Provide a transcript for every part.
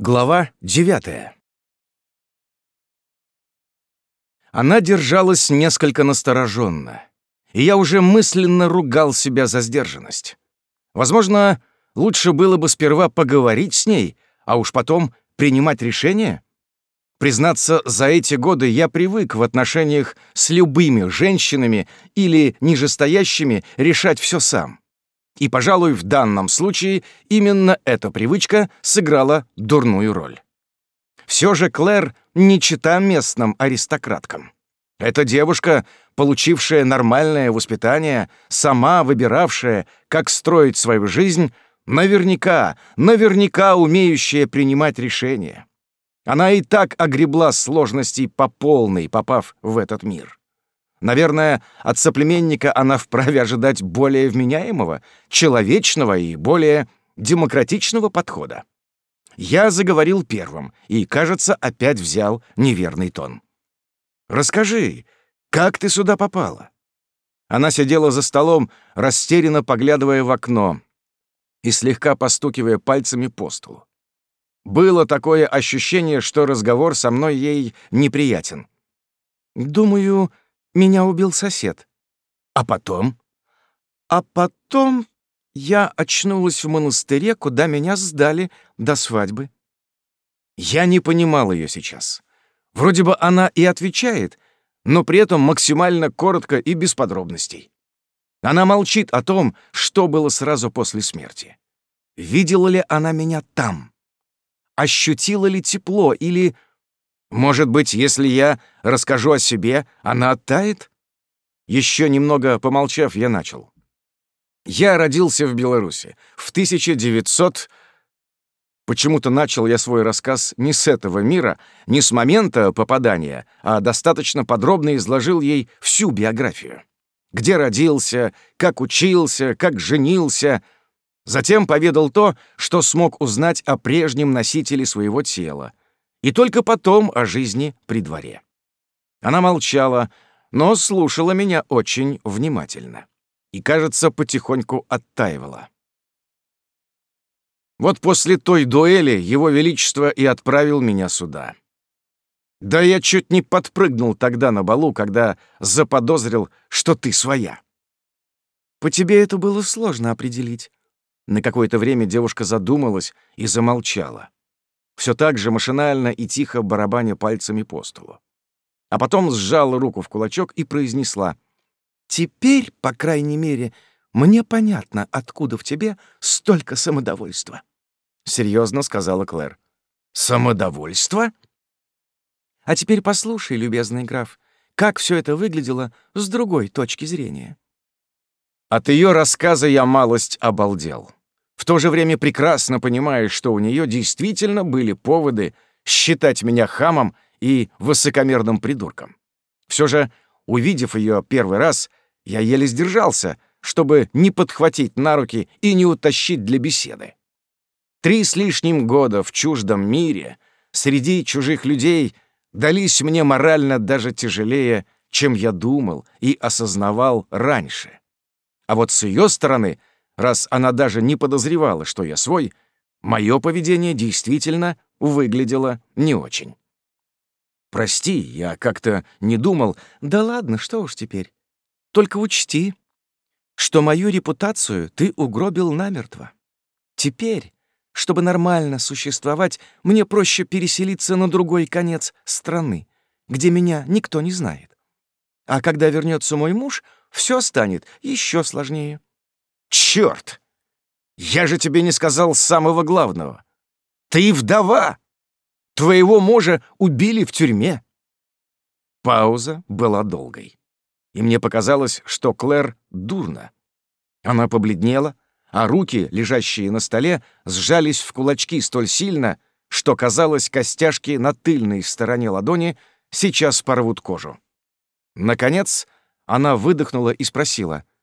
Глава девятая. Она держалась несколько настороженно, и я уже мысленно ругал себя за сдержанность. Возможно, лучше было бы сперва поговорить с ней, а уж потом принимать решение. Признаться, за эти годы я привык в отношениях с любыми женщинами или нижестоящими решать все сам. И, пожалуй, в данном случае именно эта привычка сыграла дурную роль. Все же Клэр не чита местным аристократкам. Эта девушка, получившая нормальное воспитание, сама выбиравшая, как строить свою жизнь, наверняка, наверняка умеющая принимать решения. Она и так огребла сложностей по полной, попав в этот мир. Наверное, от соплеменника она вправе ожидать более вменяемого, человечного и более демократичного подхода. Я заговорил первым и, кажется, опять взял неверный тон. «Расскажи, как ты сюда попала?» Она сидела за столом, растерянно поглядывая в окно и слегка постукивая пальцами по столу. Было такое ощущение, что разговор со мной ей неприятен. «Думаю, меня убил сосед. А потом? А потом я очнулась в монастыре, куда меня сдали до свадьбы. Я не понимал ее сейчас. Вроде бы она и отвечает, но при этом максимально коротко и без подробностей. Она молчит о том, что было сразу после смерти. Видела ли она меня там? Ощутила ли тепло или может быть, если я расскажу о себе, она оттает? Еще немного помолчав, я начал. Я родился в Беларуси в 1900... Почему-то начал я свой рассказ не с этого мира, не с момента попадания, а достаточно подробно изложил ей всю биографию. Где родился, как учился, как женился. Затем поведал то, что смог узнать о прежнем носителе своего тела, и только потом о жизни при дворе. Она молчала, но слушала меня очень внимательно и, кажется, потихоньку оттаивала. Вот после той дуэли его величество и отправил меня сюда. Да я чуть не подпрыгнул тогда на балу, когда заподозрил, что ты своя. По тебе это было сложно определить. На какое-то время девушка задумалась и замолчала все так же машинально и тихо барабаня пальцами по столу. А потом сжала руку в кулачок и произнесла. «Теперь, по крайней мере, мне понятно, откуда в тебе столько самодовольства». Серьезно сказала Клэр. «Самодовольство?» «А теперь послушай, любезный граф, как все это выглядело с другой точки зрения». От ее рассказа я малость обалдел в то же время прекрасно понимая, что у нее действительно были поводы считать меня хамом и высокомерным придурком. Все же, увидев ее первый раз, я еле сдержался, чтобы не подхватить на руки и не утащить для беседы. Три с лишним года в чуждом мире, среди чужих людей, дались мне морально даже тяжелее, чем я думал и осознавал раньше. А вот с ее стороны раз она даже не подозревала, что я свой, мое поведение действительно выглядело не очень. «Прости, я как-то не думал. Да ладно, что уж теперь. Только учти, что мою репутацию ты угробил намертво. Теперь, чтобы нормально существовать, мне проще переселиться на другой конец страны, где меня никто не знает. А когда вернется мой муж, все станет еще сложнее. Черт! Я же тебе не сказал самого главного. Ты вдова! Твоего мужа убили в тюрьме. Пауза была долгой. И мне показалось, что Клэр дурно. Она побледнела, а руки, лежащие на столе, сжались в кулачки столь сильно, что, казалось, костяшки на тыльной стороне ладони сейчас порвут кожу. Наконец, она выдохнула и спросила —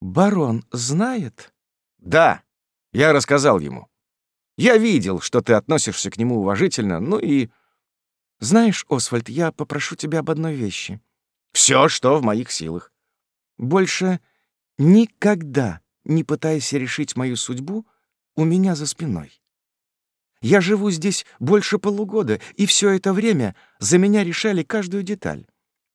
«Барон знает?» «Да», — я рассказал ему. «Я видел, что ты относишься к нему уважительно, ну и...» «Знаешь, Освальд, я попрошу тебя об одной вещи». «Все, что в моих силах». «Больше никогда не пытайся решить мою судьбу у меня за спиной. Я живу здесь больше полугода, и все это время за меня решали каждую деталь.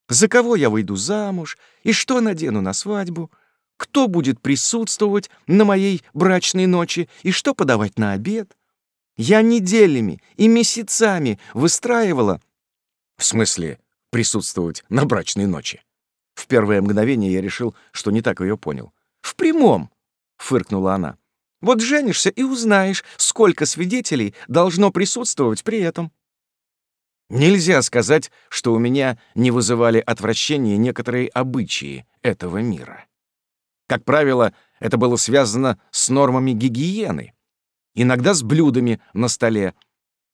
За кого я выйду замуж, и что надену на свадьбу, кто будет присутствовать на моей брачной ночи, и что подавать на обед. Я неделями и месяцами выстраивала... В смысле присутствовать на брачной ночи? В первое мгновение я решил, что не так ее понял. «В прямом!» — фыркнула она. «Вот женишься и узнаешь, сколько свидетелей должно присутствовать при этом». Нельзя сказать, что у меня не вызывали отвращения некоторые обычаи этого мира. Как правило, это было связано с нормами гигиены, иногда с блюдами на столе,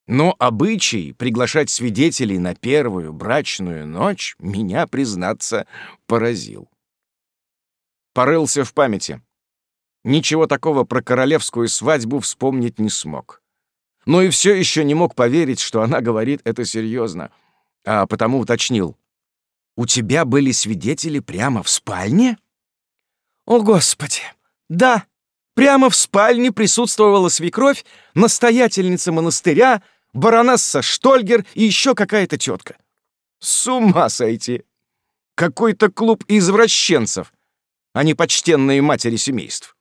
но обычай приглашать свидетелей на первую брачную ночь меня, признаться, поразил. Порылся в памяти. Ничего такого про королевскую свадьбу вспомнить не смог. Но и все еще не мог поверить, что она говорит это серьезно, а потому уточнил. «У тебя были свидетели прямо в спальне?» «О, Господи! Да, прямо в спальне присутствовала свекровь, настоятельница монастыря, баронесса Штольгер и еще какая-то тетка. С ума сойти! Какой-то клуб извращенцев, а не почтенные матери семейств.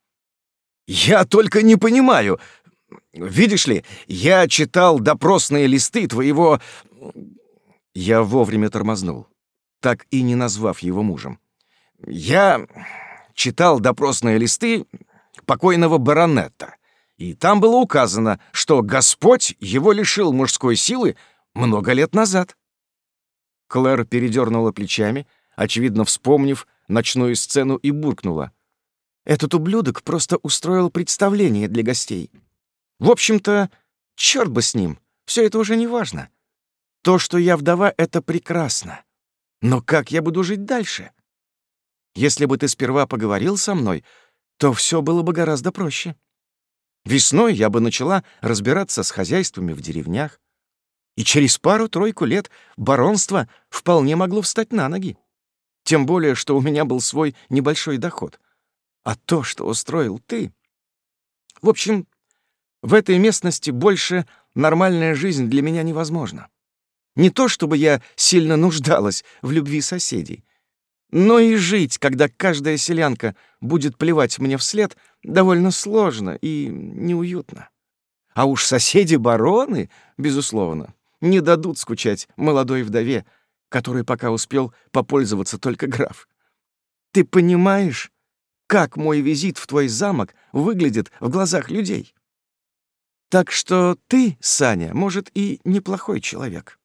Я только не понимаю. Видишь ли, я читал допросные листы твоего... Я вовремя тормознул, так и не назвав его мужем. Я читал допросные листы покойного баронета, и там было указано, что Господь его лишил мужской силы много лет назад. Клэр передернула плечами, очевидно вспомнив ночную сцену, и буркнула. «Этот ублюдок просто устроил представление для гостей. В общем-то, черт бы с ним, все это уже не важно. То, что я вдова, — это прекрасно. Но как я буду жить дальше? Если бы ты сперва поговорил со мной, то все было бы гораздо проще. Весной я бы начала разбираться с хозяйствами в деревнях, и через пару-тройку лет баронство вполне могло встать на ноги. Тем более, что у меня был свой небольшой доход. А то, что устроил ты... В общем, в этой местности больше нормальная жизнь для меня невозможна. Не то чтобы я сильно нуждалась в любви соседей, но и жить, когда каждая селянка будет плевать мне вслед, довольно сложно и неуютно. А уж соседи-бароны, безусловно, не дадут скучать молодой вдове, которой пока успел попользоваться только граф. Ты понимаешь, как мой визит в твой замок выглядит в глазах людей? Так что ты, Саня, может, и неплохой человек.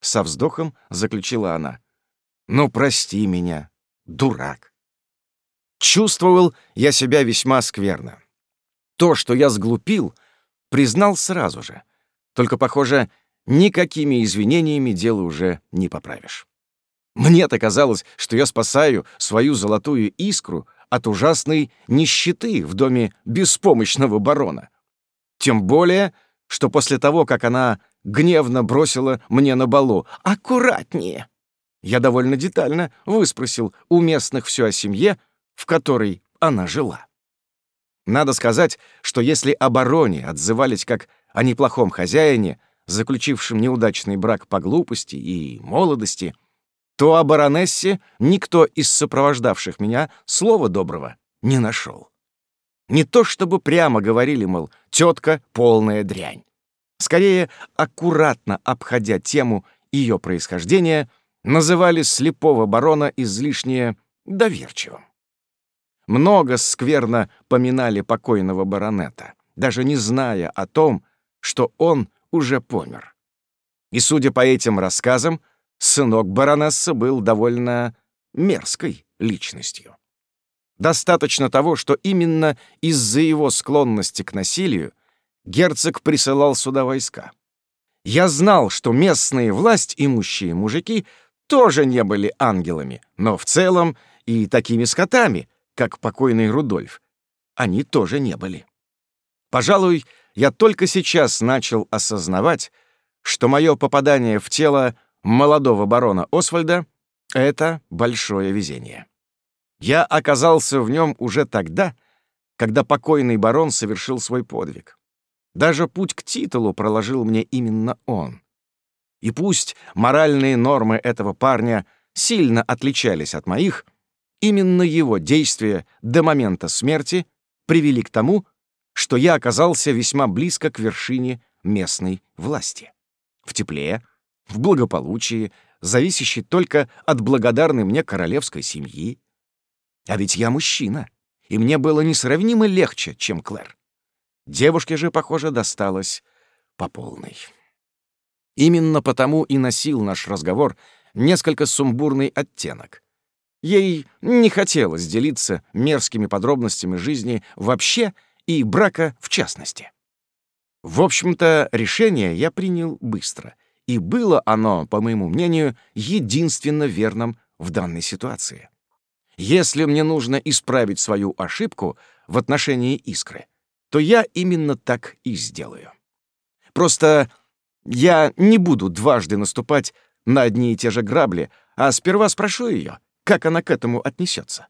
Со вздохом заключила она. Ну, прости меня, дурак. Чувствовал я себя весьма скверно. То, что я сглупил, признал сразу же. Только, похоже, никакими извинениями дело уже не поправишь. Мне-то казалось, что я спасаю свою золотую искру от ужасной нищеты в доме беспомощного барона. Тем более, что после того, как она гневно бросила мне на балу «Аккуратнее!» Я довольно детально выспросил у местных все о семье, в которой она жила. Надо сказать, что если о бароне отзывались как о неплохом хозяине, заключившем неудачный брак по глупости и молодости, то о баронессе никто из сопровождавших меня слова доброго не нашел. Не то чтобы прямо говорили, мол, тетка полная дрянь. Скорее, аккуратно обходя тему ее происхождения, называли слепого барона излишне доверчивым. Много скверно поминали покойного баронета, даже не зная о том, что он уже помер. И, судя по этим рассказам, сынок баронессы был довольно мерзкой личностью. Достаточно того, что именно из-за его склонности к насилию герцог присылал сюда войска. Я знал, что местные власть имущие мужики тоже не были ангелами, но в целом и такими скотами, как покойный Рудольф, они тоже не были. Пожалуй, я только сейчас начал осознавать, что мое попадание в тело молодого барона Освальда — это большое везение. Я оказался в нем уже тогда, когда покойный барон совершил свой подвиг. Даже путь к титулу проложил мне именно он. И пусть моральные нормы этого парня сильно отличались от моих, именно его действия до момента смерти привели к тому, что я оказался весьма близко к вершине местной власти. В тепле, в благополучии, зависящей только от благодарной мне королевской семьи. А ведь я мужчина, и мне было несравнимо легче, чем Клэр. Девушке же, похоже, досталось по полной. Именно потому и носил наш разговор несколько сумбурный оттенок. Ей не хотелось делиться мерзкими подробностями жизни вообще и брака в частности. В общем-то, решение я принял быстро, и было оно, по моему мнению, единственно верным в данной ситуации. Если мне нужно исправить свою ошибку в отношении искры, то я именно так и сделаю. Просто я не буду дважды наступать на одни и те же грабли, а сперва спрошу ее, как она к этому отнесется.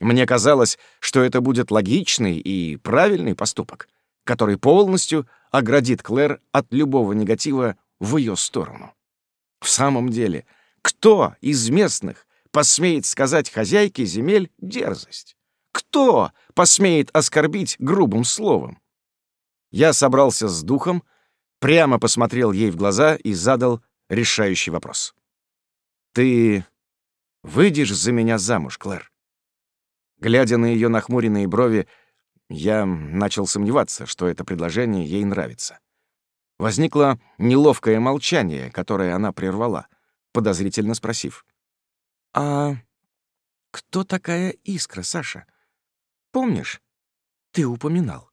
Мне казалось, что это будет логичный и правильный поступок, который полностью оградит Клэр от любого негатива в ее сторону. В самом деле, кто из местных посмеет сказать хозяйке земель дерзость? Кто посмеет оскорбить грубым словом? Я собрался с духом, прямо посмотрел ей в глаза и задал решающий вопрос. «Ты выйдешь за меня замуж, Клэр?» Глядя на ее нахмуренные брови, я начал сомневаться, что это предложение ей нравится. Возникло неловкое молчание, которое она прервала, подозрительно спросив. «А кто такая Искра, Саша? Помнишь, ты упоминал?»